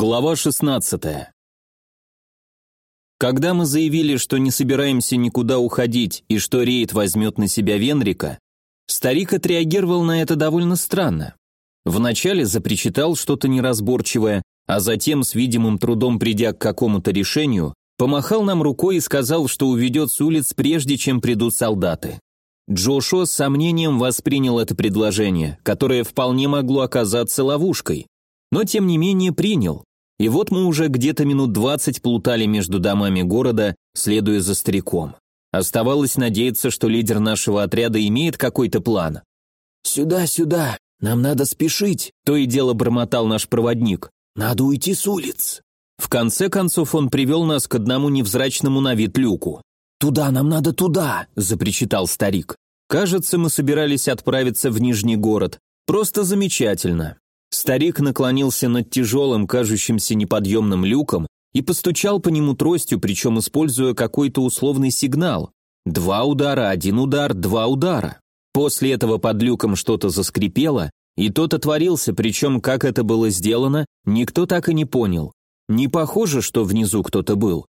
Глава 16. Когда мы заявили, что не собираемся никуда уходить и что рейд возьмет на себя Венрика, старик отреагировал на это довольно странно. Вначале запричитал что-то неразборчивое, а затем, с видимым трудом придя к какому-то решению, помахал нам рукой и сказал, что уведет с улиц, прежде чем придут солдаты. Джошуа с сомнением воспринял это предложение, которое вполне могло оказаться ловушкой но тем не менее принял. И вот мы уже где-то минут двадцать плутали между домами города, следуя за стариком. Оставалось надеяться, что лидер нашего отряда имеет какой-то план. «Сюда, сюда, нам надо спешить», — то и дело бормотал наш проводник. «Надо уйти с улиц». В конце концов он привел нас к одному невзрачному на вид люку. «Туда, нам надо туда», — запричитал старик. Кажется, мы собирались отправиться в Нижний город. Просто замечательно. Старик наклонился над тяжелым, кажущимся неподъемным люком и постучал по нему тростью, причем используя какой-то условный сигнал. Два удара, один удар, два удара. После этого под люком что-то заскрипело, и тот отворился, причем как это было сделано, никто так и не понял. Не похоже, что внизу кто-то был.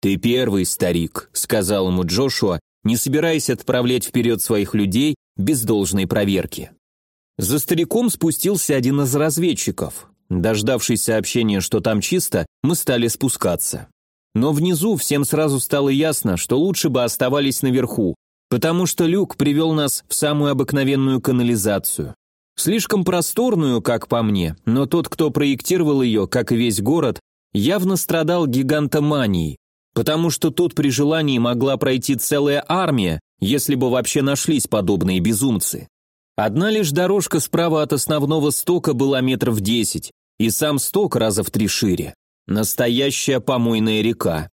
«Ты первый, старик», — сказал ему Джошуа, не собираясь отправлять вперед своих людей без должной проверки. За стариком спустился один из разведчиков. Дождавшись сообщения, что там чисто, мы стали спускаться. Но внизу всем сразу стало ясно, что лучше бы оставались наверху, потому что люк привел нас в самую обыкновенную канализацию. Слишком просторную, как по мне, но тот, кто проектировал ее, как и весь город, явно страдал гигантоманией, потому что тут при желании могла пройти целая армия, если бы вообще нашлись подобные безумцы. Одна лишь дорожка справа от основного стока была метров десять, и сам сток раза в три шире. Настоящая помойная река.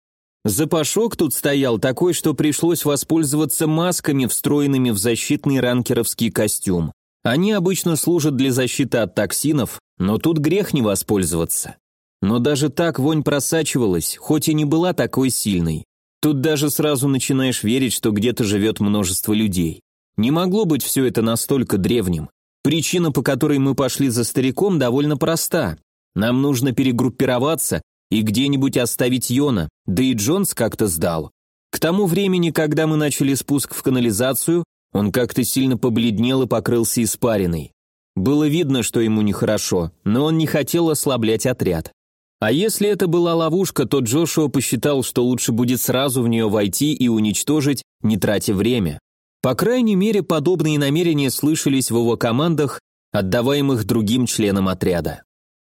Запашок тут стоял такой, что пришлось воспользоваться масками, встроенными в защитный ранкеровский костюм. Они обычно служат для защиты от токсинов, но тут грех не воспользоваться. Но даже так вонь просачивалась, хоть и не была такой сильной. Тут даже сразу начинаешь верить, что где-то живет множество людей. Не могло быть все это настолько древним. Причина, по которой мы пошли за стариком, довольно проста. Нам нужно перегруппироваться и где-нибудь оставить Йона, да и Джонс как-то сдал. К тому времени, когда мы начали спуск в канализацию, он как-то сильно побледнел и покрылся испариной. Было видно, что ему нехорошо, но он не хотел ослаблять отряд. А если это была ловушка, то Джошуа посчитал, что лучше будет сразу в нее войти и уничтожить, не тратя время. По крайней мере, подобные намерения слышались в его командах, отдаваемых другим членам отряда.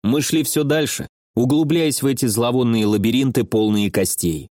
Мы шли все дальше, углубляясь в эти зловонные лабиринты, полные костей.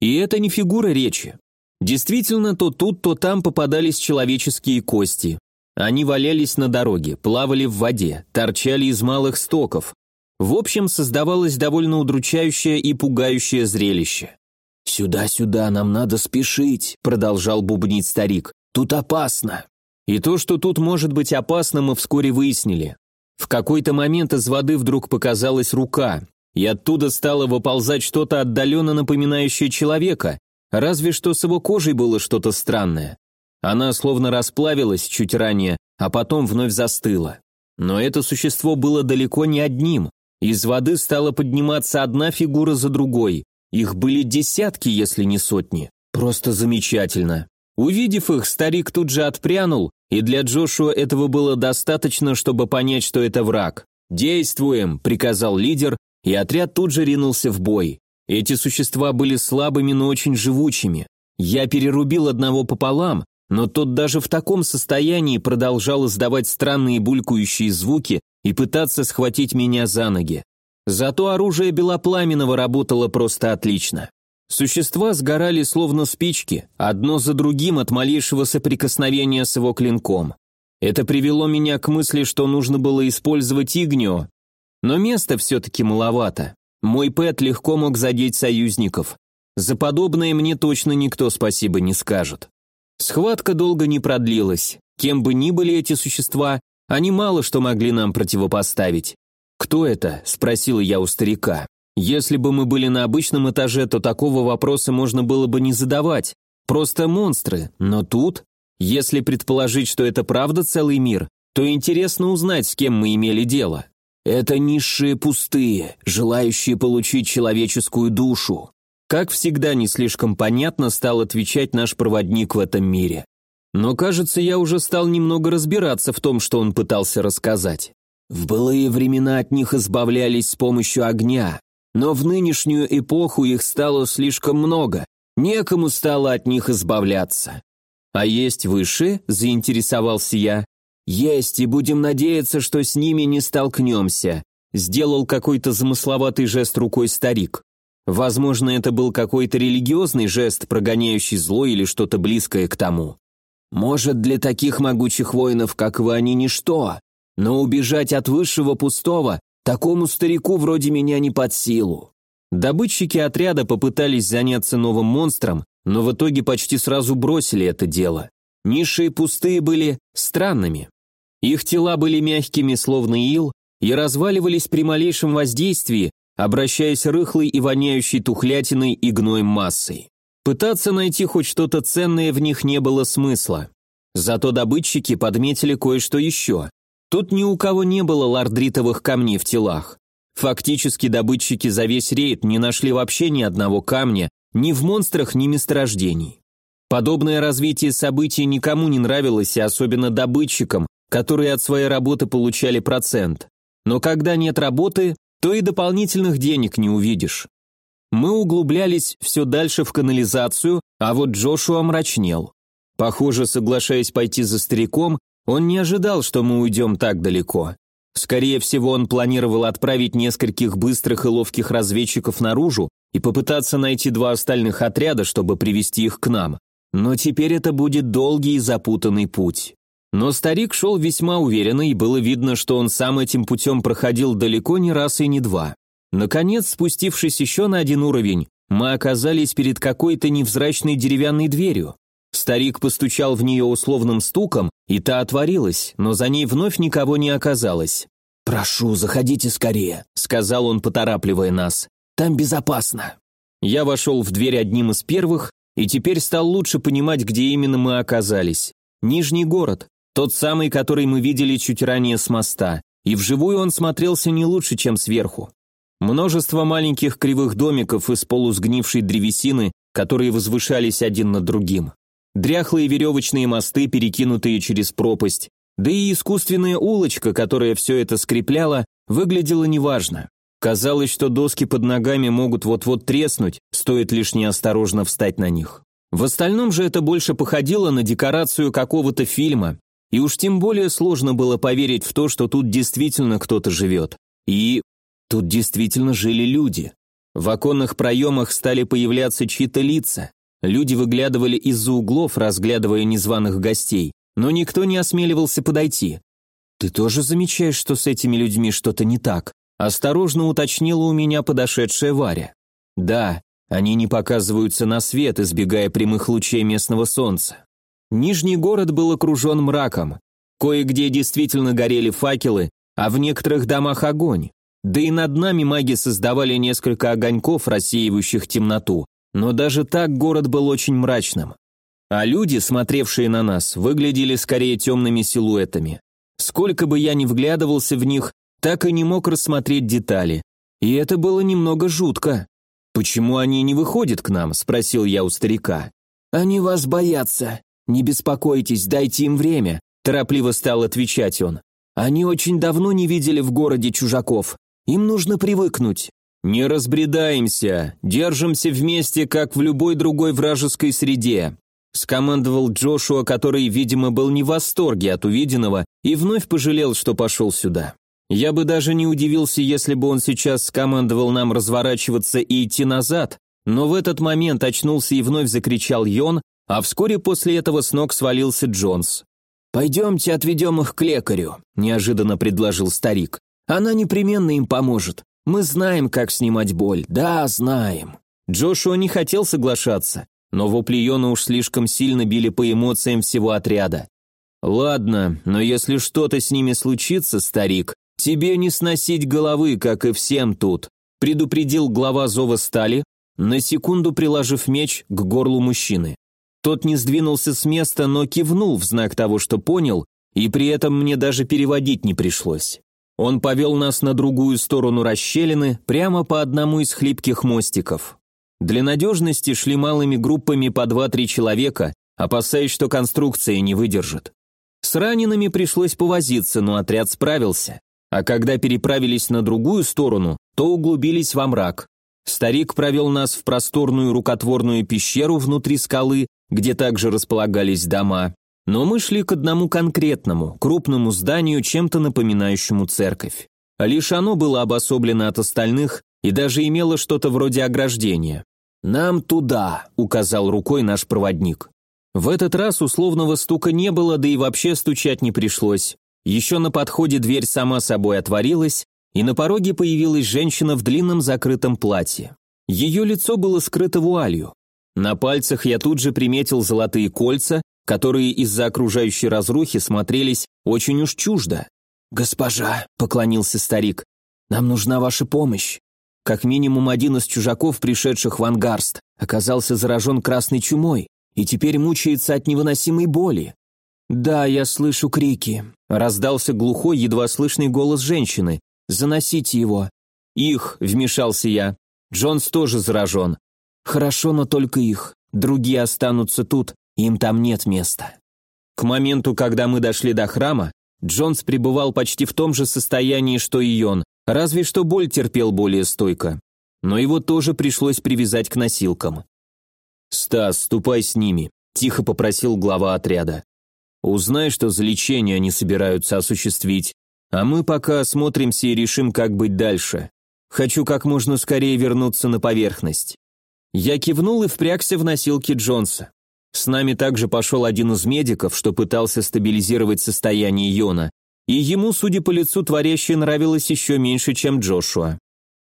И это не фигура речи. Действительно, то тут, то там попадались человеческие кости. Они валялись на дороге, плавали в воде, торчали из малых стоков. В общем, создавалось довольно удручающее и пугающее зрелище. «Сюда-сюда, нам надо спешить», — продолжал бубнить старик. «Тут опасно». И то, что тут может быть опасно, мы вскоре выяснили. В какой-то момент из воды вдруг показалась рука, и оттуда стало выползать что-то отдаленно напоминающее человека, разве что с его кожей было что-то странное. Она словно расплавилась чуть ранее, а потом вновь застыла. Но это существо было далеко не одним. Из воды стала подниматься одна фигура за другой, их были десятки, если не сотни. Просто замечательно. Увидев их, старик тут же отпрянул, и для Джошуа этого было достаточно, чтобы понять, что это враг. «Действуем!» – приказал лидер, и отряд тут же ринулся в бой. Эти существа были слабыми, но очень живучими. Я перерубил одного пополам, но тот даже в таком состоянии продолжал издавать странные булькающие звуки и пытаться схватить меня за ноги. Зато оружие Белопламенного работало просто отлично. Существа сгорали словно спички, одно за другим от малейшего соприкосновения с его клинком. Это привело меня к мысли, что нужно было использовать игнио. Но места все-таки маловато. Мой Пэт легко мог задеть союзников. За подобное мне точно никто спасибо не скажет. Схватка долго не продлилась. Кем бы ни были эти существа, они мало что могли нам противопоставить. «Кто это?» – спросила я у старика. «Если бы мы были на обычном этаже, то такого вопроса можно было бы не задавать. Просто монстры. Но тут, если предположить, что это правда целый мир, то интересно узнать, с кем мы имели дело. Это низшие пустые, желающие получить человеческую душу. Как всегда, не слишком понятно стал отвечать наш проводник в этом мире. Но, кажется, я уже стал немного разбираться в том, что он пытался рассказать. В былые времена от них избавлялись с помощью огня, но в нынешнюю эпоху их стало слишком много, некому стало от них избавляться. «А есть выше?» – заинтересовался я. «Есть, и будем надеяться, что с ними не столкнемся», – сделал какой-то замысловатый жест рукой старик. Возможно, это был какой-то религиозный жест, прогоняющий зло или что-то близкое к тому. Может, для таких могучих воинов, как вы, они ничто, но убежать от высшего пустого такому старику вроде меня не под силу. Добытчики отряда попытались заняться новым монстром, но в итоге почти сразу бросили это дело. Ниши пустые были странными. Их тела были мягкими, словно ил, и разваливались при малейшем воздействии, обращаясь рыхлой и воняющей тухлятиной и гноем массой. Пытаться найти хоть что-то ценное в них не было смысла. Зато добытчики подметили кое-что еще. Тут ни у кого не было лардритовых камней в телах. Фактически добытчики за весь рейд не нашли вообще ни одного камня, ни в монстрах, ни месторождений. Подобное развитие событий никому не нравилось, и особенно добытчикам, которые от своей работы получали процент. Но когда нет работы, то и дополнительных денег не увидишь. Мы углублялись все дальше в канализацию, а вот Джошуа мрачнел. Похоже, соглашаясь пойти за стариком, он не ожидал, что мы уйдем так далеко. Скорее всего, он планировал отправить нескольких быстрых и ловких разведчиков наружу и попытаться найти два остальных отряда, чтобы привести их к нам. Но теперь это будет долгий и запутанный путь. Но старик шел весьма уверенно, и было видно, что он сам этим путем проходил далеко не раз и не два. Наконец, спустившись еще на один уровень, мы оказались перед какой-то невзрачной деревянной дверью. Старик постучал в нее условным стуком, и та отворилась, но за ней вновь никого не оказалось. «Прошу, заходите скорее», — сказал он, поторапливая нас. «Там безопасно». Я вошел в дверь одним из первых, и теперь стал лучше понимать, где именно мы оказались. Нижний город, тот самый, который мы видели чуть ранее с моста, и вживую он смотрелся не лучше, чем сверху. Множество маленьких кривых домиков из полусгнившей древесины, которые возвышались один над другим дряхлые веревочные мосты, перекинутые через пропасть, да и искусственная улочка, которая все это скрепляла, выглядела неважно. Казалось, что доски под ногами могут вот-вот треснуть, стоит лишь неосторожно встать на них. В остальном же это больше походило на декорацию какого-то фильма, и уж тем более сложно было поверить в то, что тут действительно кто-то живет. И тут действительно жили люди. В оконных проемах стали появляться чьи-то лица. Люди выглядывали из-за углов, разглядывая незваных гостей, но никто не осмеливался подойти. «Ты тоже замечаешь, что с этими людьми что-то не так?» Осторожно уточнила у меня подошедшая Варя. «Да, они не показываются на свет, избегая прямых лучей местного солнца. Нижний город был окружен мраком. Кое-где действительно горели факелы, а в некоторых домах огонь. Да и над нами маги создавали несколько огоньков, рассеивающих темноту, но даже так город был очень мрачным. А люди, смотревшие на нас, выглядели скорее темными силуэтами. Сколько бы я ни вглядывался в них, так и не мог рассмотреть детали. И это было немного жутко. «Почему они не выходят к нам?» – спросил я у старика. «Они вас боятся. Не беспокойтесь, дайте им время», – торопливо стал отвечать он. «Они очень давно не видели в городе чужаков. Им нужно привыкнуть. «Не разбредаемся, держимся вместе, как в любой другой вражеской среде», скомандовал Джошуа, который, видимо, был не в восторге от увиденного и вновь пожалел, что пошел сюда. Я бы даже не удивился, если бы он сейчас скомандовал нам разворачиваться и идти назад, но в этот момент очнулся и вновь закричал Йон, а вскоре после этого с ног свалился Джонс. «Пойдемте отведем их к лекарю», – неожиданно предложил старик. «Она непременно им поможет. Мы знаем, как снимать боль. Да, знаем». Джошуа не хотел соглашаться, но вопли Йона уж слишком сильно били по эмоциям всего отряда. «Ладно, но если что-то с ними случится, старик, тебе не сносить головы, как и всем тут», предупредил глава зова стали, на секунду приложив меч к горлу мужчины. Тот не сдвинулся с места, но кивнул в знак того, что понял, и при этом мне даже переводить не пришлось. Он повел нас на другую сторону расщелины, прямо по одному из хлипких мостиков. Для надежности шли малыми группами по 2-3 человека, опасаясь, что конструкция не выдержит. С ранеными пришлось повозиться, но отряд справился. А когда переправились на другую сторону, то углубились во мрак. Старик провел нас в просторную рукотворную пещеру внутри скалы, где также располагались дома. Но мы шли к одному конкретному, крупному зданию, чем-то напоминающему церковь. Лишь оно было обособлено от остальных и даже имело что-то вроде ограждения. «Нам туда», — указал рукой наш проводник. В этот раз условного стука не было, да и вообще стучать не пришлось. Еще на подходе дверь сама собой отворилась, и на пороге появилась женщина в длинном закрытом платье. Ее лицо было скрыто вуалью. На пальцах я тут же приметил золотые кольца, которые из-за окружающей разрухи смотрелись очень уж чуждо. «Госпожа», — поклонился старик, — «нам нужна ваша помощь». Как минимум один из чужаков, пришедших в Ангарст, оказался заражен красной чумой и теперь мучается от невыносимой боли. «Да, я слышу крики», — раздался глухой, едва слышный голос женщины. «Заносите его». «Их», — вмешался я. «Джонс тоже заражен». «Хорошо, но только их. Другие останутся тут, им там нет места. К моменту, когда мы дошли до храма, Джонс пребывал почти в том же состоянии, что и он, разве что боль терпел более стойко. Но его тоже пришлось привязать к носилкам. «Стас, ступай с ними», – тихо попросил глава отряда. «Узнай, что за лечение они собираются осуществить, а мы пока осмотримся и решим, как быть дальше. Хочу как можно скорее вернуться на поверхность». Я кивнул и впрягся в носилки Джонса. С нами также пошел один из медиков, что пытался стабилизировать состояние Йона, и ему, судя по лицу, творящее нравилось еще меньше, чем Джошуа.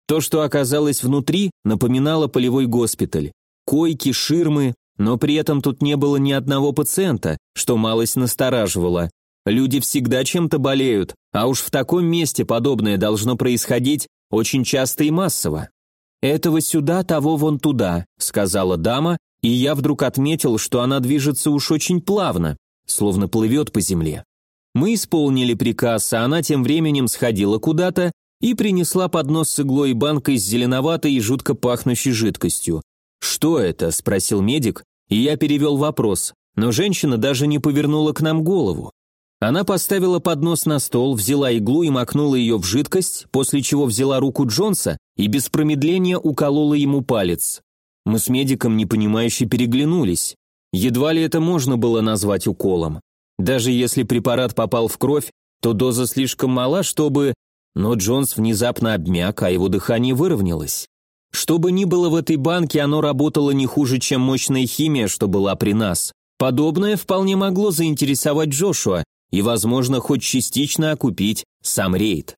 То, что оказалось внутри, напоминало полевой госпиталь. Койки, ширмы, но при этом тут не было ни одного пациента, что малость настораживало. Люди всегда чем-то болеют, а уж в таком месте подобное должно происходить очень часто и массово. «Этого сюда, того вон туда», — сказала дама, и я вдруг отметил, что она движется уж очень плавно, словно плывет по земле. Мы исполнили приказ, а она тем временем сходила куда-то и принесла поднос с иглой и банкой с зеленоватой и жутко пахнущей жидкостью. «Что это?» – спросил медик, и я перевел вопрос, но женщина даже не повернула к нам голову. Она поставила поднос на стол, взяла иглу и макнула ее в жидкость, после чего взяла руку Джонса и без промедления уколола ему палец. Мы с медиком непонимающе переглянулись. Едва ли это можно было назвать уколом. Даже если препарат попал в кровь, то доза слишком мала, чтобы... Но Джонс внезапно обмяк, а его дыхание выровнялось. Что бы ни было в этой банке, оно работало не хуже, чем мощная химия, что была при нас. Подобное вполне могло заинтересовать Джошуа и, возможно, хоть частично окупить сам рейд.